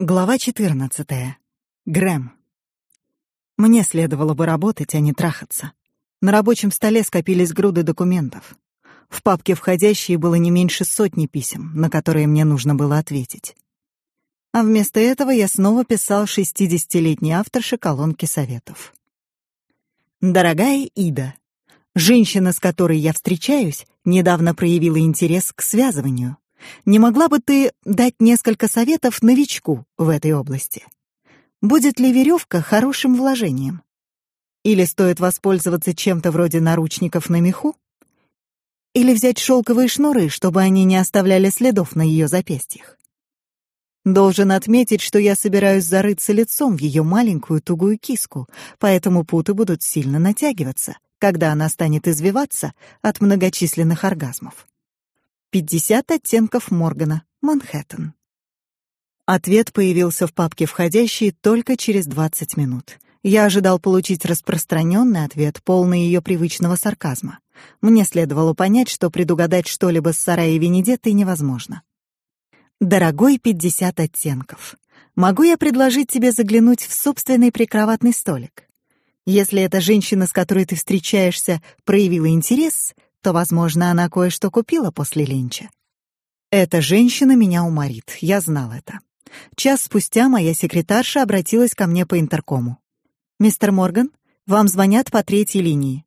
Глава 14. Грэм. Мне следовало бы работать, а не трахаться. На рабочем столе скопились груды документов. В папке «Входящие» было не меньше сотни писем, на которые мне нужно было ответить. А вместо этого я снова писал шестидесятилетней авторше колонки советов. «Дорогая Ида, женщина, с которой я встречаюсь, недавно проявила интерес к связыванию. Не могла бы ты дать несколько советов новичку в этой области? Будет ли веревка хорошим вложением? Или стоит воспользоваться чем-то вроде наручников на меху? Или взять шелковые шнуры, чтобы они не оставляли следов на ее запястьях? Должен отметить, что я собираюсь зарыться лицом в ее маленькую тугую киску, поэтому путы будут сильно натягиваться, когда она станет извиваться от многочисленных оргазмов. «Пятьдесят оттенков Моргана, Манхэттен». Ответ появился в папке «Входящие» только через двадцать минут. Я ожидал получить распространенный ответ, полный ее привычного сарказма. Мне следовало понять, что предугадать что-либо с Сараей Венедеттой невозможно. «Дорогой пятьдесят оттенков, могу я предложить тебе заглянуть в собственный прикроватный столик? Если эта женщина, с которой ты встречаешься, проявила интерес, то, возможно, она кое-что купила после ленча. Эта женщина меня уморит, я знал это. Час спустя моя секретарша обратилась ко мне по интеркому. «Мистер Морган, вам звонят по третьей линии».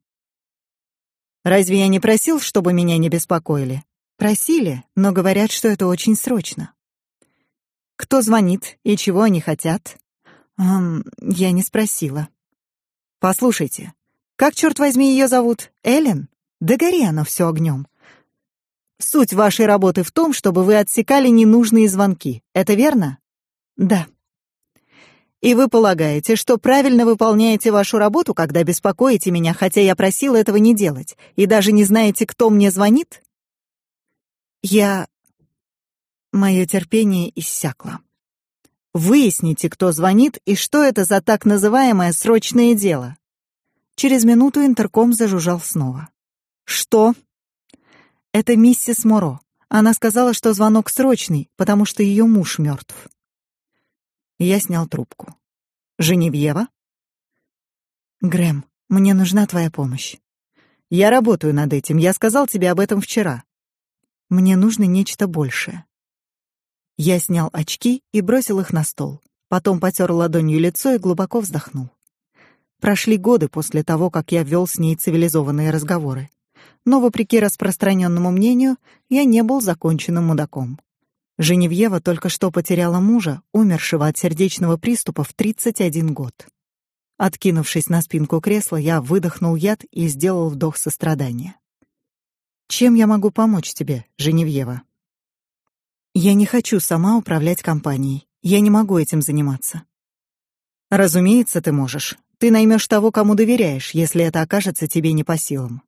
«Разве я не просил, чтобы меня не беспокоили?» «Просили, но говорят, что это очень срочно». «Кто звонит и чего они хотят?» «Эм, я не спросила». «Послушайте, как, черт возьми, ее зовут? Эллен?» Да гори оно все огнем. Суть вашей работы в том, чтобы вы отсекали ненужные звонки. Это верно? Да. И вы полагаете, что правильно выполняете вашу работу, когда беспокоите меня, хотя я просил этого не делать, и даже не знаете, кто мне звонит? Я... Мое терпение иссякло. Выясните, кто звонит и что это за так называемое срочное дело. Через минуту интерком зажужжал снова. Что? Это миссис Моро. Она сказала, что звонок срочный, потому что ее муж мертв. Я снял трубку. Женевьева? Грэм, мне нужна твоя помощь. Я работаю над этим. Я сказал тебе об этом вчера. Мне нужно нечто большее. Я снял очки и бросил их на стол. Потом потер ладонью лицо и глубоко вздохнул. Прошли годы после того, как я вел с ней цивилизованные разговоры но, вопреки распространенному мнению, я не был законченным мудаком. Женевьева только что потеряла мужа, умершего от сердечного приступа в 31 год. Откинувшись на спинку кресла, я выдохнул яд и сделал вдох сострадания. Чем я могу помочь тебе, Женевьева? Я не хочу сама управлять компанией. Я не могу этим заниматься. Разумеется, ты можешь. Ты наймешь того, кому доверяешь, если это окажется тебе не по силам.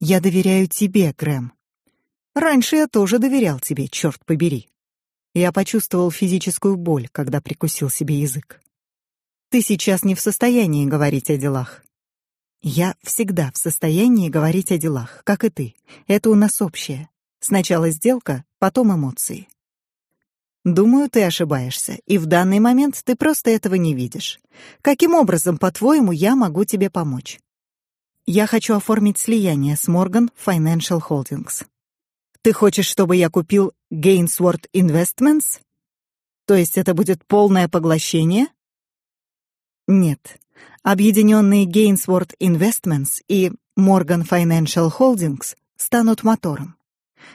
Я доверяю тебе, Грэм. Раньше я тоже доверял тебе, черт побери. Я почувствовал физическую боль, когда прикусил себе язык. Ты сейчас не в состоянии говорить о делах. Я всегда в состоянии говорить о делах, как и ты. Это у нас общее. Сначала сделка, потом эмоции. Думаю, ты ошибаешься, и в данный момент ты просто этого не видишь. Каким образом, по-твоему, я могу тебе помочь? Я хочу оформить слияние с Morgan Financial Holdings. Ты хочешь, чтобы я купил Gainsworth Investments? То есть это будет полное поглощение? Нет. Объединенные Gainsworth Investments и Morgan Financial Holdings станут мотором.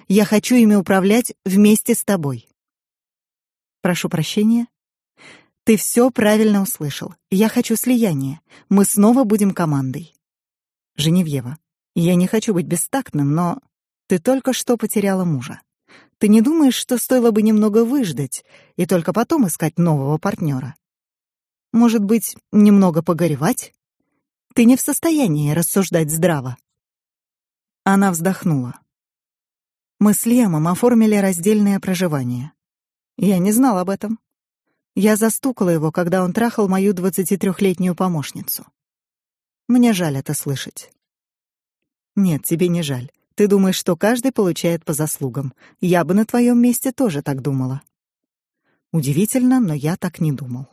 Я хочу ими управлять вместе с тобой. Прошу прощения. Ты все правильно услышал. Я хочу слияния. Мы снова будем командой. Женевьева, я не хочу быть бестактным, но ты только что потеряла мужа. Ты не думаешь, что стоило бы немного выждать и только потом искать нового партнера? Может быть, немного погоревать? Ты не в состоянии рассуждать здраво. Она вздохнула. Мы с Лемом оформили раздельное проживание. Я не знал об этом. Я застукала его, когда он трахал мою двадцатитрехлетнюю помощницу. Мне жаль это слышать. Нет, тебе не жаль. Ты думаешь, что каждый получает по заслугам. Я бы на твоем месте тоже так думала. Удивительно, но я так не думал.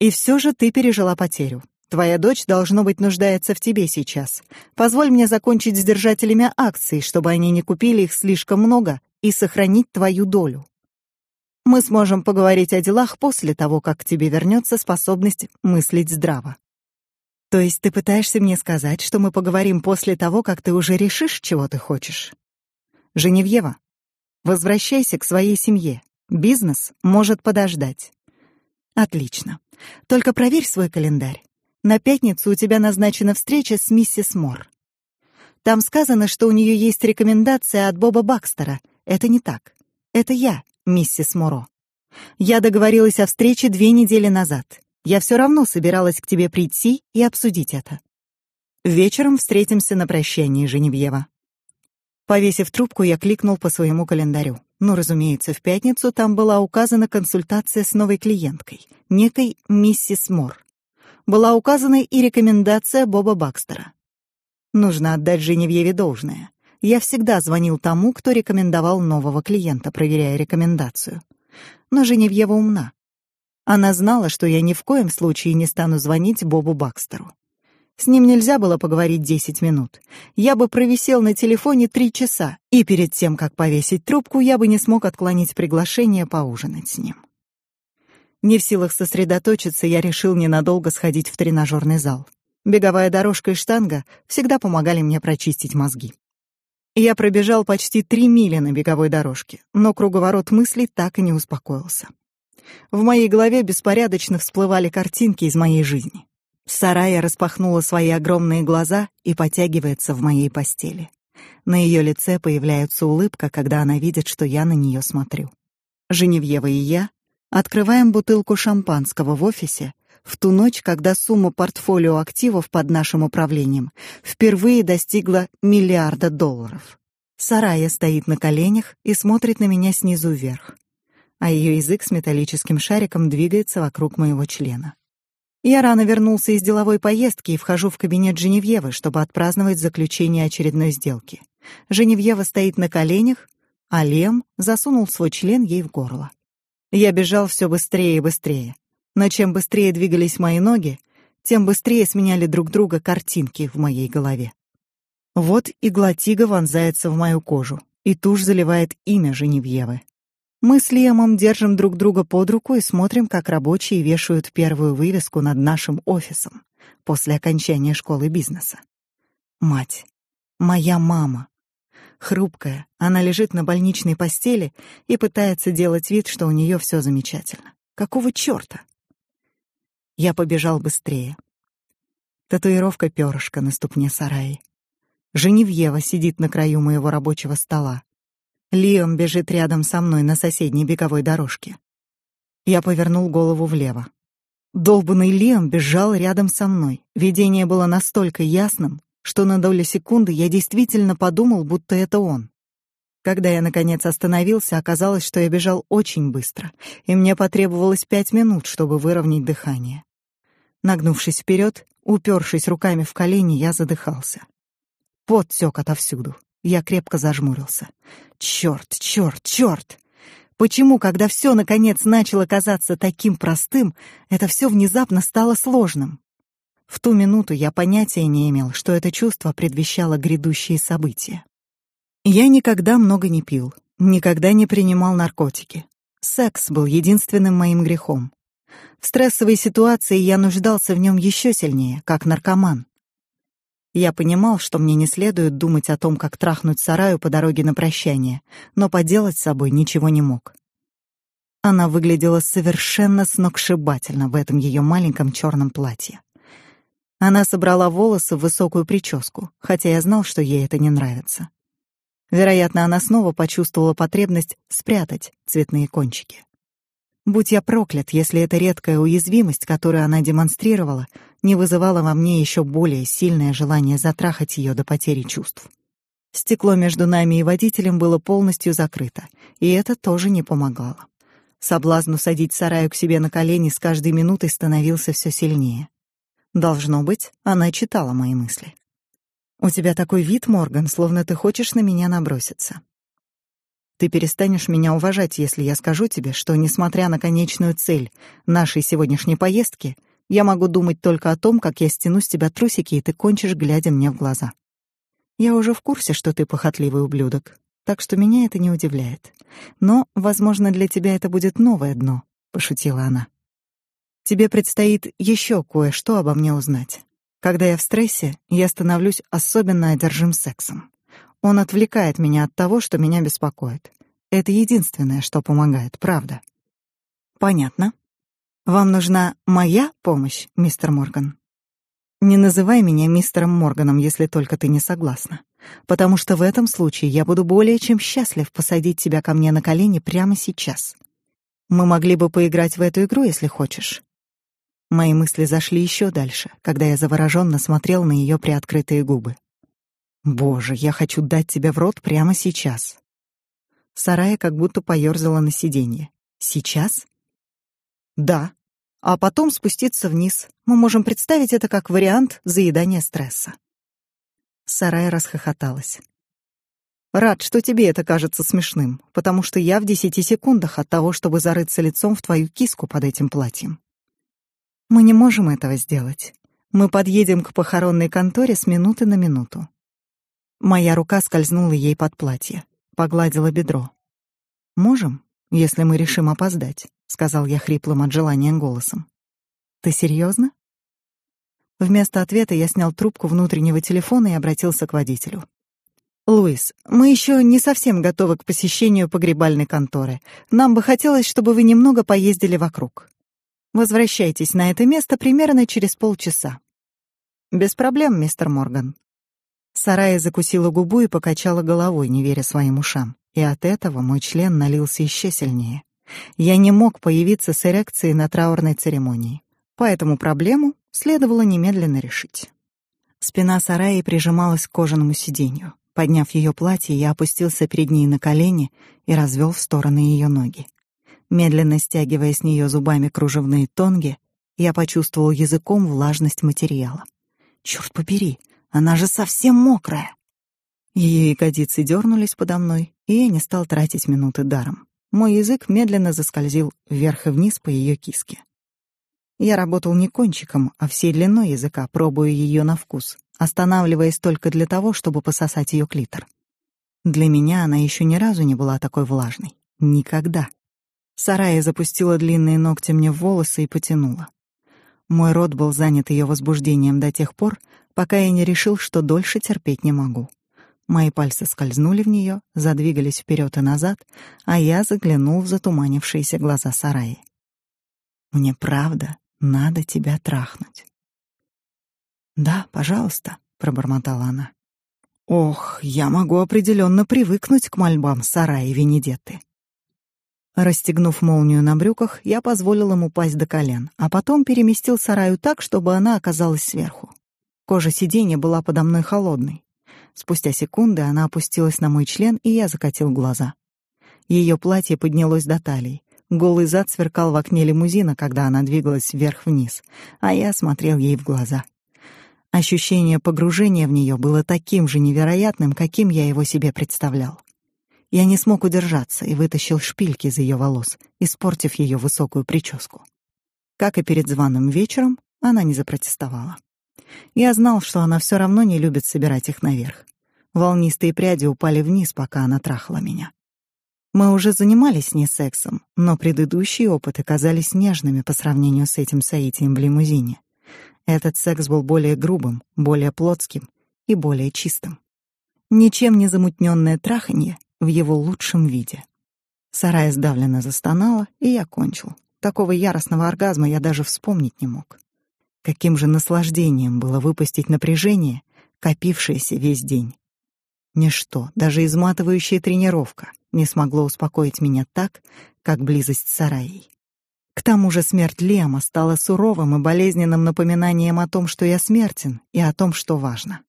И все же ты пережила потерю. Твоя дочь, должно быть, нуждается в тебе сейчас. Позволь мне закончить с держателями акций, чтобы они не купили их слишком много, и сохранить твою долю. Мы сможем поговорить о делах после того, как к тебе вернется способность мыслить здраво. То есть ты пытаешься мне сказать, что мы поговорим после того, как ты уже решишь, чего ты хочешь? Женевьева, возвращайся к своей семье. Бизнес может подождать. Отлично. Только проверь свой календарь. На пятницу у тебя назначена встреча с миссис Мор. Там сказано, что у нее есть рекомендация от Боба Бакстера. Это не так. Это я, миссис Моро. Я договорилась о встрече две недели назад. Я все равно собиралась к тебе прийти и обсудить это. Вечером встретимся на прощании, Женевьева. Повесив трубку, я кликнул по своему календарю. Ну, разумеется, в пятницу там была указана консультация с новой клиенткой, некой миссис Мор была указана и рекомендация Боба Бакстера. Нужно отдать Женевьеве должное. Я всегда звонил тому, кто рекомендовал нового клиента, проверяя рекомендацию. Но Женевьева умна. Она знала, что я ни в коем случае не стану звонить Бобу Бакстеру. С ним нельзя было поговорить 10 минут. Я бы провисел на телефоне три часа, и перед тем, как повесить трубку, я бы не смог отклонить приглашение поужинать с ним. Не в силах сосредоточиться, я решил ненадолго сходить в тренажерный зал. Беговая дорожка и штанга всегда помогали мне прочистить мозги. Я пробежал почти три мили на беговой дорожке, но круговорот мыслей так и не успокоился. В моей голове беспорядочно всплывали картинки из моей жизни. Сарая распахнула свои огромные глаза и потягивается в моей постели. На ее лице появляется улыбка, когда она видит, что я на нее смотрю. Женевьева и я Открываем бутылку шампанского в офисе в ту ночь, когда сумма портфолио активов под нашим управлением впервые достигла миллиарда долларов. Сарая стоит на коленях и смотрит на меня снизу вверх, а ее язык с металлическим шариком двигается вокруг моего члена. Я рано вернулся из деловой поездки и вхожу в кабинет Женевьевы, чтобы отпраздновать заключение очередной сделки. Женевьева стоит на коленях, а Лем засунул свой член ей в горло. Я бежал все быстрее и быстрее. Но чем быстрее двигались мои ноги, тем быстрее сменяли друг друга картинки в моей голове. Вот игла тига вонзается в мою кожу, и тушь заливает имя Женевьевы. Мы с Лемом держим друг друга под руку и смотрим, как рабочие вешают первую вывеску над нашим офисом после окончания школы бизнеса. Мать, моя мама, Хрупкая, она лежит на больничной постели и пытается делать вид, что у нее все замечательно. Какого чёрта? Я побежал быстрее. Татуировка перышка на ступне Сараи. Женевьева сидит на краю моего рабочего стола. Лиам бежит рядом со мной на соседней беговой дорожке. Я повернул голову влево. Долбанный Лиам бежал рядом со мной. Видение было настолько ясным, что на долю секунды я действительно подумал, будто это он. Когда я наконец остановился, оказалось, что я бежал очень быстро, и мне потребовалось пять минут, чтобы выровнять дыхание. Нагнувшись вперед, упершись руками в колени, я задыхался. Пот тёк отовсюду. Я крепко зажмурился. Чёрт, чёрт, чёрт! Почему, когда всё наконец начало казаться таким простым, это всё внезапно стало сложным? В ту минуту я понятия не имел, что это чувство предвещало грядущие события. Я никогда много не пил, никогда не принимал наркотики. Секс был единственным моим грехом. В стрессовой ситуации я нуждался в нем еще сильнее, как наркоман. Я понимал, что мне не следует думать о том, как трахнуть Сараю по дороге на прощание, но поделать с собой ничего не мог. Она выглядела совершенно сногсшибательно в этом ее маленьком черном платье. Она собрала волосы в высокую прическу, хотя я знал, что ей это не нравится. Вероятно, она снова почувствовала потребность спрятать цветные кончики. Будь я проклят, если эта редкая уязвимость, которую она демонстрировала, не вызывала во мне еще более сильное желание затрахать ее до потери чувств. Стекло между нами и водителем было полностью закрыто, и это тоже не помогало. Соблазн усадить Сараю к себе на колени с каждой минутой становился все сильнее. Должно быть, она читала мои мысли. У тебя такой вид, Морган, словно ты хочешь на меня наброситься. Ты перестанешь меня уважать, если я скажу тебе, что, несмотря на конечную цель нашей сегодняшней поездки, я могу думать только о том, как я стяну с тебя трусики, и ты кончишь, глядя мне в глаза. Я уже в курсе, что ты похотливый ублюдок, так что меня это не удивляет. Но, возможно, для тебя это будет новое дно, пошутила она. Тебе предстоит еще кое-что обо мне узнать. Когда я в стрессе, я становлюсь особенно одержим сексом. Он отвлекает меня от того, что меня беспокоит. Это единственное, что помогает, правда. Понятно. Вам нужна моя помощь, мистер Морган. Не называй меня мистером Морганом, если только ты не согласна, потому что в этом случае я буду более чем счастлив посадить тебя ко мне на колени прямо сейчас. Мы могли бы поиграть в эту игру, если хочешь. Мои мысли зашли еще дальше, когда я завороженно смотрел на ее приоткрытые губы. Боже, я хочу дать тебе в рот прямо сейчас. Сарая как будто поёрзала на сиденье. Сейчас? Да. А потом спуститься вниз. Мы можем представить это как вариант заедания стресса. Сарая расхохоталась. Рад, что тебе это кажется смешным, потому что я в десяти секундах от того, чтобы зарыться лицом в твою киску под этим платьем. Мы не можем этого сделать. Мы подъедем к похоронной конторе с минуты на минуту. Моя рука скользнула ей под платье, погладила бедро. Можем, если мы решим опоздать, сказал я хриплым от желания голосом. Ты серьезно? Вместо ответа я снял трубку внутреннего телефона и обратился к водителю. Луис, мы еще не совсем готовы к посещению погребальной конторы. Нам бы хотелось, чтобы вы немного поездили вокруг. Возвращайтесь на это место примерно через полчаса. Без проблем, мистер Морган. Сарая закусила губу и покачала головой, не веря своим ушам. И от этого мой член налился еще сильнее. Я не мог появиться с эрекцией на траурной церемонии. Поэтому проблему следовало немедленно решить. Спина Сараи прижималась к кожаному сиденью. Подняв ее платье, я опустился перед ней на колени и развел в стороны ее ноги. Медленно стягивая с нее зубами кружевные тонги, я почувствовал языком влажность материала. Черт побери, она же совсем мокрая. Ее ягодицы дернулись подо мной, и я не стал тратить минуты даром. Мой язык медленно заскользил вверх и вниз по ее киске. Я работал не кончиком, а всей длиной языка, пробуя ее на вкус, останавливаясь только для того, чтобы пососать ее клитор. Для меня она еще ни разу не была такой влажной. Никогда. Сарая запустила длинные ногти мне в волосы и потянула. Мой рот был занят ее возбуждением до тех пор, пока я не решил, что дольше терпеть не могу. Мои пальцы скользнули в нее, задвигались вперед и назад, а я заглянул в затуманившиеся глаза Сараи. «Мне правда надо тебя трахнуть». «Да, пожалуйста», — пробормотала она. «Ох, я могу определенно привыкнуть к мольбам Сараи Венедетты». Расстегнув молнию на брюках, я позволил ему упасть до колен, а потом переместил Сараю так, чтобы она оказалась сверху. Кожа сиденья была подо мной холодной. Спустя секунды она опустилась на мой член, и я закатил глаза. Ее платье поднялось до талии. Голый зад сверкал в окне лимузина, когда она двигалась вверх-вниз, а я смотрел ей в глаза. Ощущение погружения в нее было таким же невероятным, каким я его себе представлял. Я не смог удержаться и вытащил шпильки из ее волос, испортив ее высокую прическу. Как и перед званым вечером, она не запротестовала. Я знал, что она все равно не любит собирать их наверх. Волнистые пряди упали вниз, пока она трахала меня. Мы уже занимались с ней сексом, но предыдущие опыты казались нежными по сравнению с этим соитием в лимузине. Этот секс был более грубым, более плотским и более чистым. Ничем не замутненное траханье в его лучшем виде. Сарая сдавленно застонала, и я кончил. Такого яростного оргазма я даже вспомнить не мог. Каким же наслаждением было выпустить напряжение, копившееся весь день. Ничто, даже изматывающая тренировка, не смогло успокоить меня так, как близость с Сараей. К тому же смерть Лема стала суровым и болезненным напоминанием о том, что я смертен, и о том, что важно.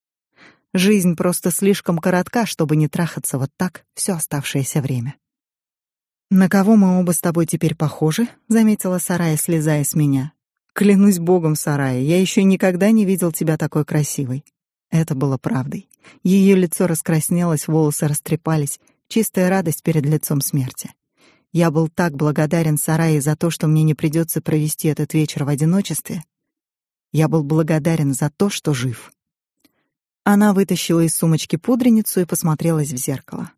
Жизнь просто слишком коротка, чтобы не трахаться вот так все оставшееся время. На кого мы оба с тобой теперь похожи? заметила Сарая, слезая с меня. Клянусь богом, Сарая, я еще никогда не видел тебя такой красивой. Это было правдой. Ее лицо раскраснелось, волосы растрепались, чистая радость перед лицом смерти. Я был так благодарен Сарае за то, что мне не придется провести этот вечер в одиночестве. Я был благодарен за то, что жив. Она вытащила из сумочки пудреницу и посмотрелась в зеркало.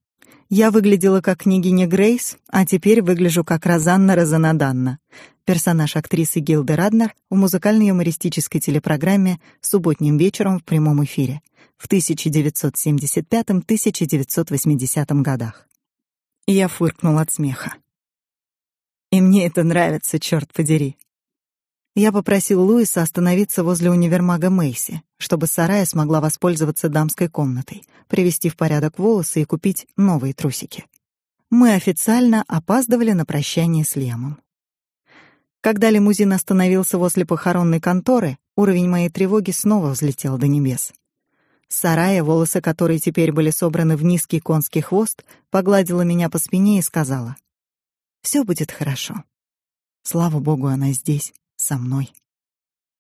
Я выглядела как княгиня Грейс, а теперь выгляжу как Розанна Розанаданна, персонаж актрисы Гилды Раднер в музыкальной юмористической телепрограмме «Субботним вечером» в прямом эфире в 1975-1980 годах. Я фыркнул от смеха. И мне это нравится, черт подери. Я попросил Луиса остановиться возле универмага Мейси, чтобы Сарая смогла воспользоваться дамской комнатой, привести в порядок волосы и купить новые трусики. Мы официально опаздывали на прощание с Лемом. Когда лимузин остановился возле похоронной конторы, уровень моей тревоги снова взлетел до небес. Сарая, волосы которой теперь были собраны в низкий конский хвост, погладила меня по спине и сказала: «Все будет хорошо. Слава богу, она здесь, со мной.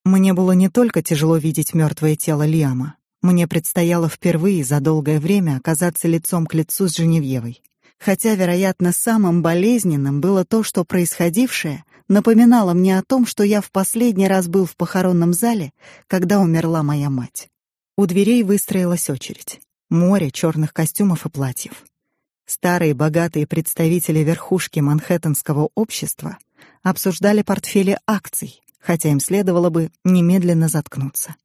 Мне было не только тяжело видеть мертвое тело Лиама. Мне предстояло впервые за долгое время оказаться лицом к лицу с Женевьевой. Хотя, вероятно, самым болезненным было то, что происходившее напоминало мне о том, что я в последний раз был в похоронном зале, когда умерла моя мать. У дверей выстроилась очередь. Море черных костюмов и платьев. Старые богатые представители верхушки манхэттенского общества обсуждали портфели акций, хотя им следовало бы немедленно заткнуться.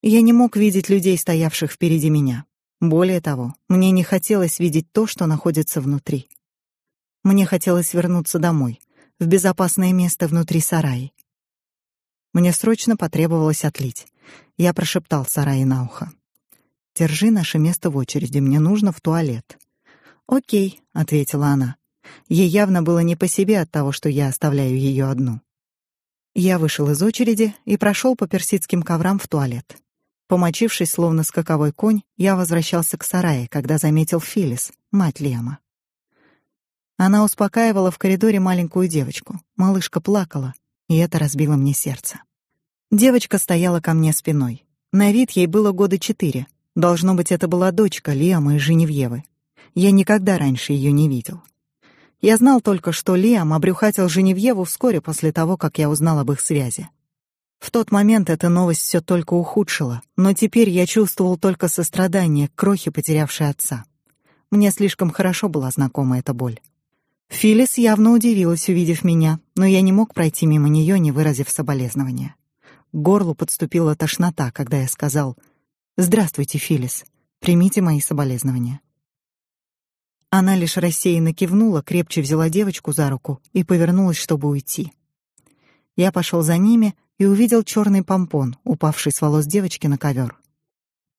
Я не мог видеть людей, стоявших впереди меня. Более того, мне не хотелось видеть то, что находится внутри. Мне хотелось вернуться домой, в безопасное место внутри сарая. Мне срочно потребовалось отлить. Я прошептал Сарае на ухо: "Держи наше место в очереди, мне нужно в туалет". "О'кей", ответила она. Ей явно было не по себе от того, что я оставляю ее одну. Я вышел из очереди и прошел по персидским коврам в туалет. Помочившись, словно скаковой конь, я возвращался к сарае, когда заметил Филис, мать Лема. Она успокаивала в коридоре маленькую девочку. Малышка плакала, и это разбило мне сердце. Девочка стояла ко мне спиной. На вид ей было года четыре. Должно быть, это была дочка Лиама и Женевьевы. Я никогда раньше ее не видел. Я знал только, что Лиам обрюхатил Женевьеву вскоре после того, как я узнал об их связи. В тот момент эта новость все только ухудшила, но теперь я чувствовал только сострадание к крохе, потерявшей отца. Мне слишком хорошо была знакома эта боль. Филис явно удивилась, увидев меня, но я не мог пройти мимо нее, не выразив соболезнования. К горлу подступила тошнота, когда я сказал «Здравствуйте, Филис, примите мои соболезнования». Она лишь рассеянно кивнула, крепче взяла девочку за руку и повернулась, чтобы уйти. Я пошел за ними и увидел черный помпон, упавший с волос девочки на ковер.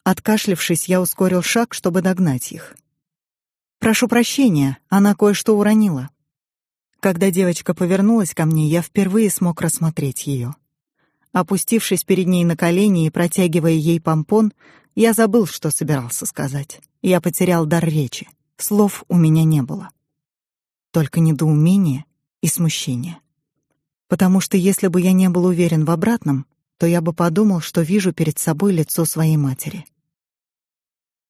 Откашлившись, я ускорил шаг, чтобы догнать их. Прошу прощения, она кое-что уронила. Когда девочка повернулась ко мне, я впервые смог рассмотреть ее. Опустившись перед ней на колени и протягивая ей помпон, я забыл, что собирался сказать. Я потерял дар речи. Слов у меня не было. Только недоумение и смущение. Потому что если бы я не был уверен в обратном, то я бы подумал, что вижу перед собой лицо своей матери.